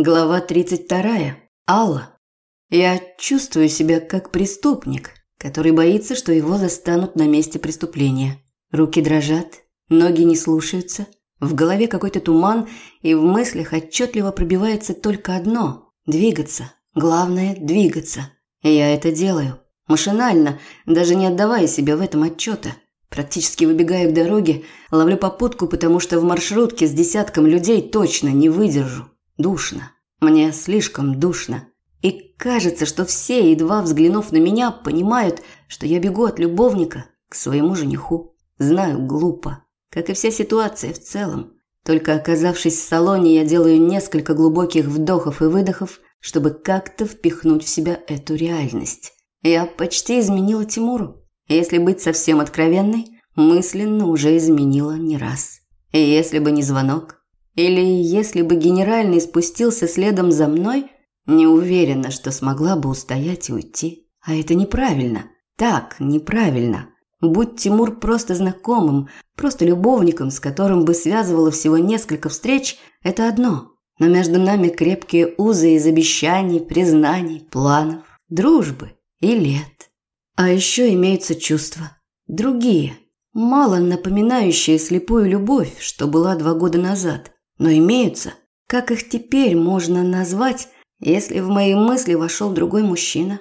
Глава 32. Алла. Я чувствую себя как преступник, который боится, что его застанут на месте преступления. Руки дрожат, ноги не слушаются, в голове какой-то туман, и в мыслях отчетливо пробивается только одно – двигаться. Главное – двигаться. И я это делаю. Машинально, даже не отдавая себе в этом отчета. Практически выбегаю к дороге, ловлю попутку, потому что в маршрутке с десятком людей точно не выдержу. Душно. Мне слишком душно. И кажется, что все, едва взглянув на меня, понимают, что я бегу от любовника к своему жениху. Знаю, глупо. Как и вся ситуация в целом. Только оказавшись в салоне, я делаю несколько глубоких вдохов и выдохов, чтобы как-то впихнуть в себя эту реальность. Я почти изменила Тимуру. Если быть совсем откровенной, мысленно уже изменила не раз. И если бы не звонок, или если бы генеральный спустился следом за мной, не уверена, что смогла бы устоять и уйти. А это неправильно. Так, неправильно. Будь Тимур просто знакомым, просто любовником, с которым бы связывало всего несколько встреч, это одно. Но между нами крепкие узы из обещаний, признаний, планов, дружбы и лет. А еще имеются чувства. Другие, мало напоминающие слепую любовь, что была два года назад – но имеются. Как их теперь можно назвать, если в мои мысли вошел другой мужчина?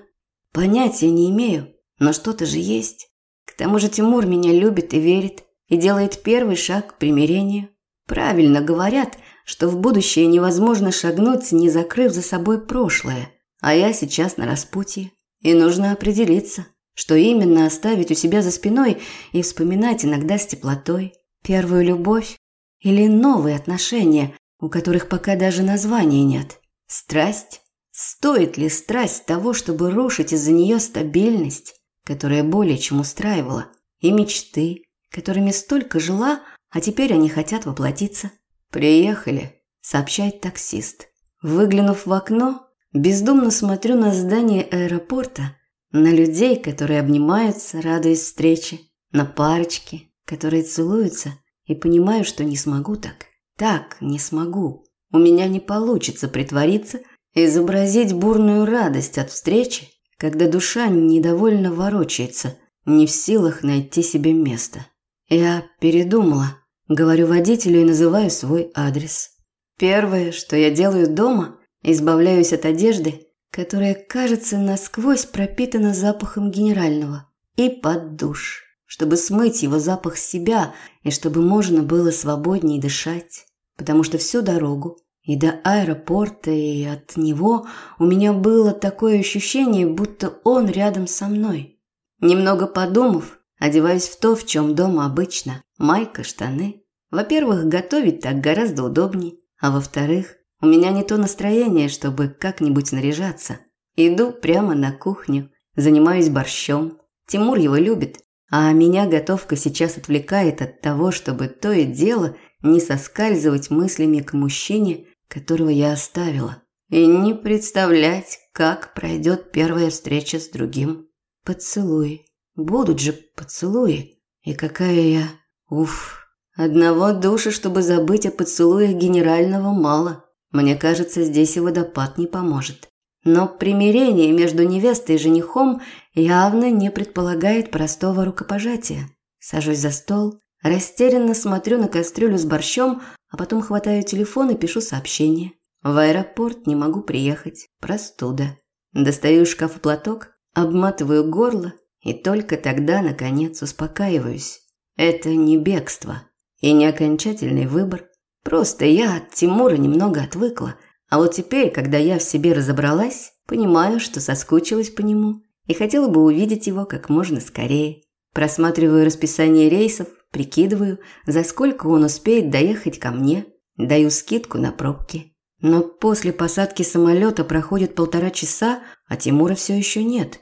Понятия не имею, но что-то же есть. К тому же Тимур меня любит и верит, и делает первый шаг к примирению. Правильно говорят, что в будущее невозможно шагнуть, не закрыв за собой прошлое. А я сейчас на распутье, и нужно определиться, что именно оставить у себя за спиной и вспоминать иногда с теплотой. Первую любовь или новые отношения, у которых пока даже названия нет? Страсть? Стоит ли страсть того, чтобы рушить из-за нее стабильность, которая более чем устраивала, и мечты, которыми столько жила, а теперь они хотят воплотиться? «Приехали», – сообщает таксист. Выглянув в окно, бездумно смотрю на здание аэропорта, на людей, которые обнимаются, радуясь встрече, на парочки, которые целуются – и понимаю, что не смогу так. Так не смогу. У меня не получится притвориться изобразить бурную радость от встречи, когда душа недовольно ворочается, не в силах найти себе место. Я передумала. Говорю водителю и называю свой адрес. Первое, что я делаю дома, избавляюсь от одежды, которая, кажется, насквозь пропитана запахом генерального, и под душ чтобы смыть его запах с себя и чтобы можно было свободнее дышать, потому что всю дорогу и до аэропорта, и от него у меня было такое ощущение, будто он рядом со мной. Немного подумав, одеваюсь в то, в чем дома обычно – майка, штаны. Во-первых, готовить так гораздо удобнее, а во-вторых, у меня не то настроение, чтобы как-нибудь наряжаться. Иду прямо на кухню, занимаюсь борщом. Тимур его любит, а меня готовка сейчас отвлекает от того, чтобы то и дело не соскальзывать мыслями к мужчине, которого я оставила, и не представлять, как пройдет первая встреча с другим. Поцелуи. Будут же поцелуи. И какая я... Уф. Одного душа, чтобы забыть о поцелуях генерального, мало. Мне кажется, здесь и водопад не поможет. Но примирение между невестой и женихом явно не предполагает простого рукопожатия. Сажусь за стол, растерянно смотрю на кастрюлю с борщом, а потом хватаю телефон и пишу сообщение. В аэропорт не могу приехать. Простуда. Достаю из шкафа платок, обматываю горло и только тогда, наконец, успокаиваюсь. Это не бегство и не окончательный выбор. Просто я от Тимура немного отвыкла – а вот теперь, когда я в себе разобралась, понимаю, что соскучилась по нему и хотела бы увидеть его как можно скорее. Просматриваю расписание рейсов, прикидываю, за сколько он успеет доехать ко мне, даю скидку на пробки. Но после посадки самолета проходит полтора часа, а Тимура все еще нет.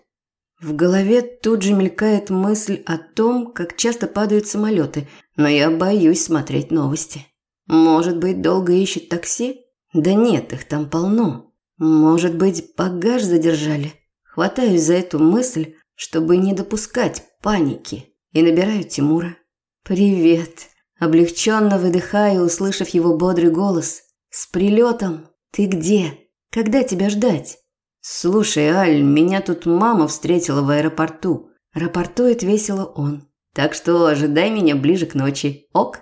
В голове тут же мелькает мысль о том, как часто падают самолеты, но я боюсь смотреть новости. Может быть, долго ищет такси? Да нет, их там полно. Может быть, багаж задержали? Хватаюсь за эту мысль, чтобы не допускать паники, и набираю Тимура. «Привет!» Облегченно выдыхаю, услышав его бодрый голос. «С прилетом!» Ты где? Когда тебя ждать? Слушай, Аль, меня тут мама встретила в аэропорту. Рапортует весело он. Так что ожидай меня ближе к ночи. Ок?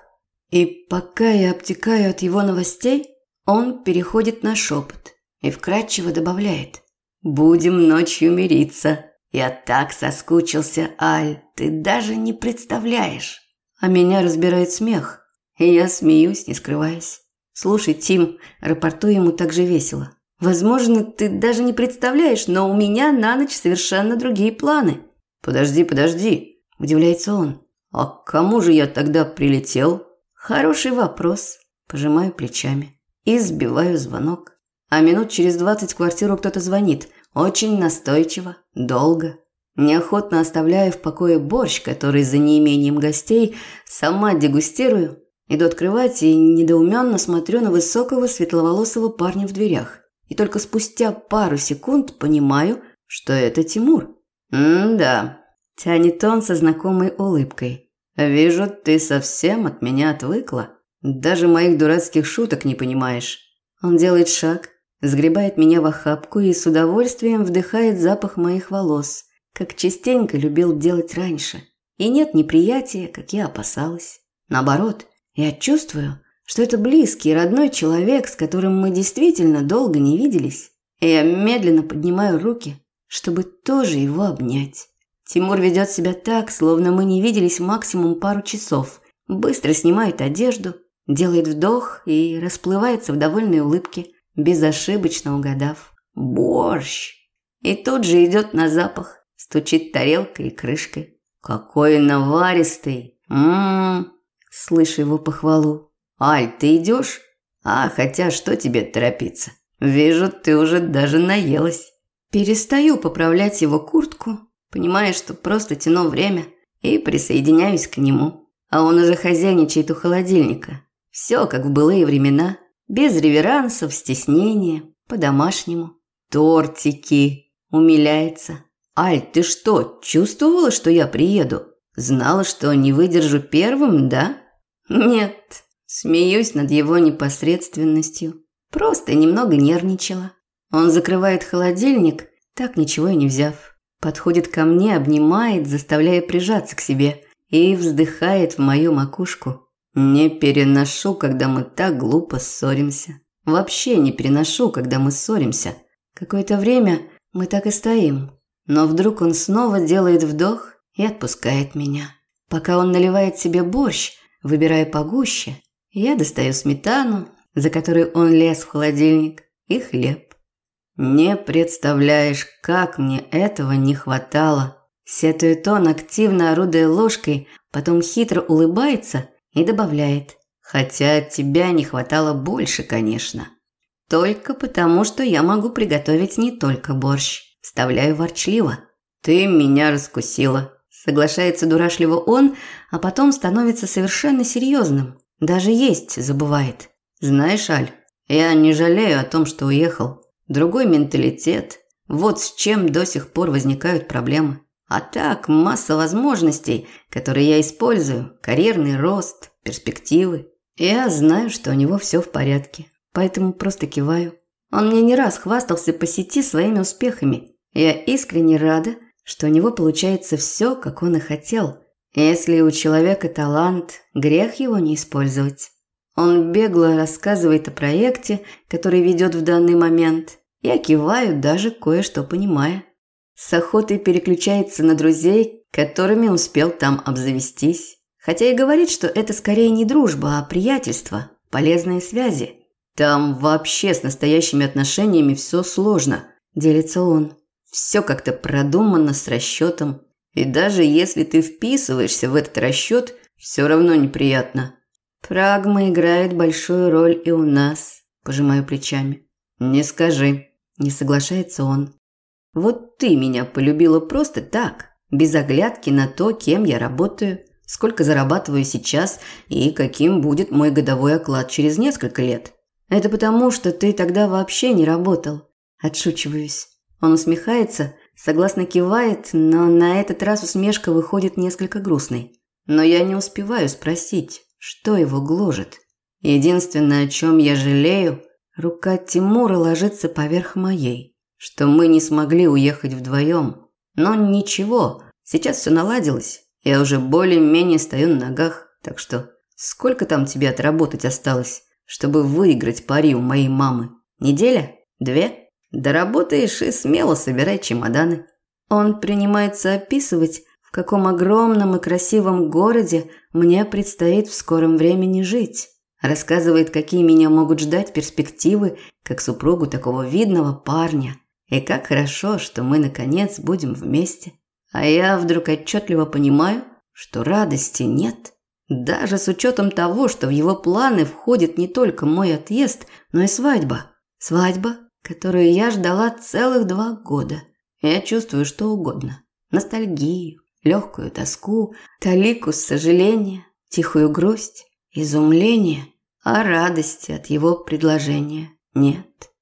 И пока я обтекаю от его новостей, он переходит на шепот и вкратчиво добавляет. «Будем ночью мириться. Я так соскучился, Аль, ты даже не представляешь». А меня разбирает смех, и я смеюсь, не скрываясь. «Слушай, Тим, рапортую ему так же весело. Возможно, ты даже не представляешь, но у меня на ночь совершенно другие планы». «Подожди, подожди», – удивляется он. «А к кому же я тогда прилетел?» Хороший вопрос. Пожимаю плечами и сбиваю звонок. А минут через двадцать в квартиру кто-то звонит. Очень настойчиво, долго. Неохотно оставляю в покое борщ, который за неимением гостей сама дегустирую. Иду открывать и недоуменно смотрю на высокого светловолосого парня в дверях. И только спустя пару секунд понимаю, что это Тимур. «М-да», – тянет он со знакомой улыбкой. «Вижу, ты совсем от меня отвыкла. Даже моих дурацких шуток не понимаешь». Он делает шаг, сгребает меня в охапку и с удовольствием вдыхает запах моих волос, как частенько любил делать раньше. И нет неприятия, как я опасалась. Наоборот, я чувствую, что это близкий, родной человек, с которым мы действительно долго не виделись. И я медленно поднимаю руки, чтобы тоже его обнять. Тимур ведет себя так, словно мы не виделись максимум пару часов. Быстро снимает одежду, делает вдох и расплывается в довольной улыбке, безошибочно угадав. Борщ! И тут же идет на запах, стучит тарелкой и крышкой. Какой наваристый! Ммм! Слышу его похвалу. Аль, ты идешь? А, хотя что тебе торопиться? Вижу, ты уже даже наелась. Перестаю поправлять его куртку, понимая, что просто тяну время и присоединяюсь к нему. А он уже хозяйничает у холодильника. Все как в былые времена, без реверансов, стеснения, по-домашнему. Тортики, умиляется. Аль, ты что, чувствовала, что я приеду? Знала, что не выдержу первым, да? Нет, смеюсь над его непосредственностью. Просто немного нервничала. Он закрывает холодильник, так ничего и не взяв подходит ко мне, обнимает, заставляя прижаться к себе и вздыхает в мою макушку. Не переношу, когда мы так глупо ссоримся. Вообще не переношу, когда мы ссоримся. Какое-то время мы так и стоим. Но вдруг он снова делает вдох и отпускает меня. Пока он наливает себе борщ, выбирая погуще, я достаю сметану, за которой он лез в холодильник, и хлеб. Не представляешь, как мне этого не хватало. Сетует он, активно орудуя ложкой, потом хитро улыбается и добавляет. Хотя тебя не хватало больше, конечно. Только потому, что я могу приготовить не только борщ. Вставляю ворчливо. Ты меня раскусила. Соглашается дурашливо он, а потом становится совершенно серьезным. Даже есть забывает. Знаешь, Аль, я не жалею о том, что уехал другой менталитет. Вот с чем до сих пор возникают проблемы. А так, масса возможностей, которые я использую, карьерный рост, перспективы. Я знаю, что у него все в порядке, поэтому просто киваю. Он мне не раз хвастался по сети своими успехами. Я искренне рада, что у него получается все, как он и хотел. Если у человека талант, грех его не использовать. Он бегло рассказывает о проекте, который ведет в данный момент. Я киваю, даже кое-что понимая. С охотой переключается на друзей, которыми успел там обзавестись. Хотя и говорит, что это скорее не дружба, а приятельство, полезные связи. Там вообще с настоящими отношениями все сложно, делится он. Все как-то продумано с расчетом. И даже если ты вписываешься в этот расчет, все равно неприятно. Прагма играет большую роль и у нас, пожимаю плечами. Не скажи, не соглашается он. Вот ты меня полюбила просто так, без оглядки на то, кем я работаю, сколько зарабатываю сейчас и каким будет мой годовой оклад через несколько лет. Это потому, что ты тогда вообще не работал. Отшучиваюсь. Он усмехается, согласно кивает, но на этот раз усмешка выходит несколько грустной. Но я не успеваю спросить, что его гложет? Единственное, о чем я жалею, рука Тимура ложится поверх моей, что мы не смогли уехать вдвоем. Но ничего, сейчас все наладилось. Я уже более-менее стою на ногах, так что сколько там тебе отработать осталось, чтобы выиграть пари у моей мамы? Неделя? Две? Доработаешь и смело собирай чемоданы. Он принимается описывать, в каком огромном и красивом городе мне предстоит в скором времени жить. Рассказывает, какие меня могут ждать перспективы, как супругу такого видного парня. И как хорошо, что мы наконец будем вместе. А я вдруг отчетливо понимаю, что радости нет. Даже с учетом того, что в его планы входит не только мой отъезд, но и свадьба. Свадьба, которую я ждала целых два года. Я чувствую что угодно. Ностальгию, легкую тоску, талику сожаления, тихую грусть, изумление, а радости от его предложения нет.